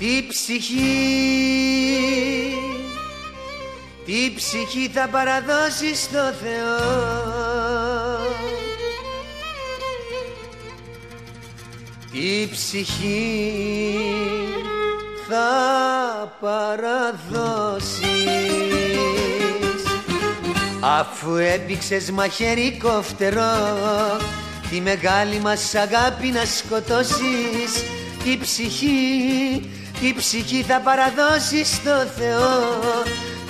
Τη ψυχή Τη ψυχή θα παραδώσεις στο Θεό. Τη ψυχή θα παραδώσεις. Αφού έπηξες μαχαίρι κοφτερό Τη μεγάλη μας αγάπη να σκοτώσεις. Τη ψυχή, τη ψυχή θα παραδώσεις στο Θεό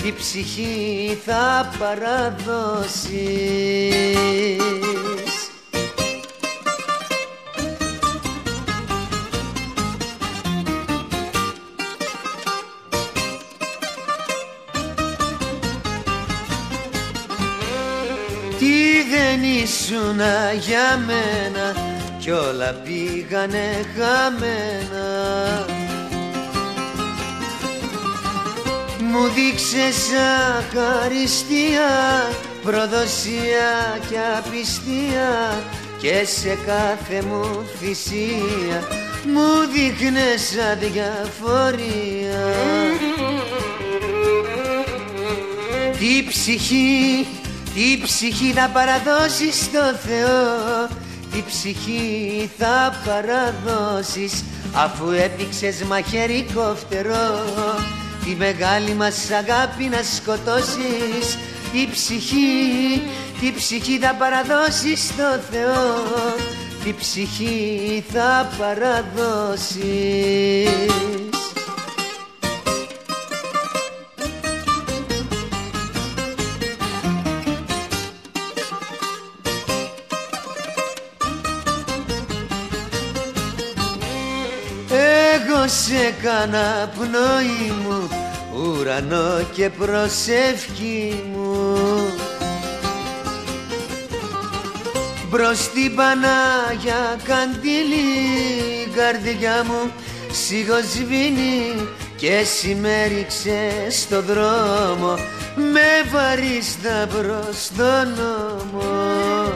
Τη ψυχή θα παραδώσεις. Τι δεν ήσουνα για μένα κι όλα πήγανε χαμένα Μου δείξες αχαριστία, προδοσία και απιστία και σε κάθε μου θυσία μου δείχνες αδιαφορία Τι ψυχή τι ψυχή θα παραδώσεις στο Θεό Τι ψυχή θα παραδώσεις Αφού έπηξες μαχαίρι κοφτερό Τη μεγάλη μας αγάπη να σκοτώσεις. Τι ψυχή, τι ψυχή θα παραδώσεις στο Θεό. Τι ψυχή θα παραδώσεις Εγώ σε κάνα πνοή μου ουρανό και προσεύχη μου. Μπρος στην Πανάγια καντήλι καρδιά μου σιγοσβήνει και σημέριξε στο δρόμο. Με βαρύς σταυρό στο νόμο.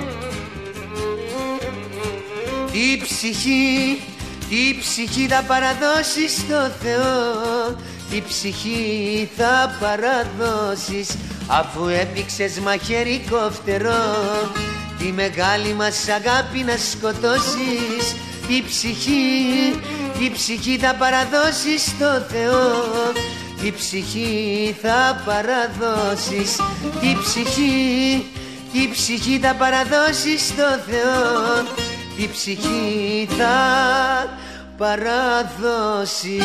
Η ψυχή τι ψυχή θα παραδώσεις στο Θεό Τι ψυχή θα παραδώσεις. Αφού έπηξες μαχαίρι κοφτερό Τη μεγάλη μας αγάπη να σκοτώσεις. Τι ψυχή, τι ψυχή θα παραδώσεις στο Θεό Τι ψυχή θα παραδώσεις. Τι ψυχή, τι ψυχή θα παραδώσεις στο Θεό τη ψυχή θα παραδώσει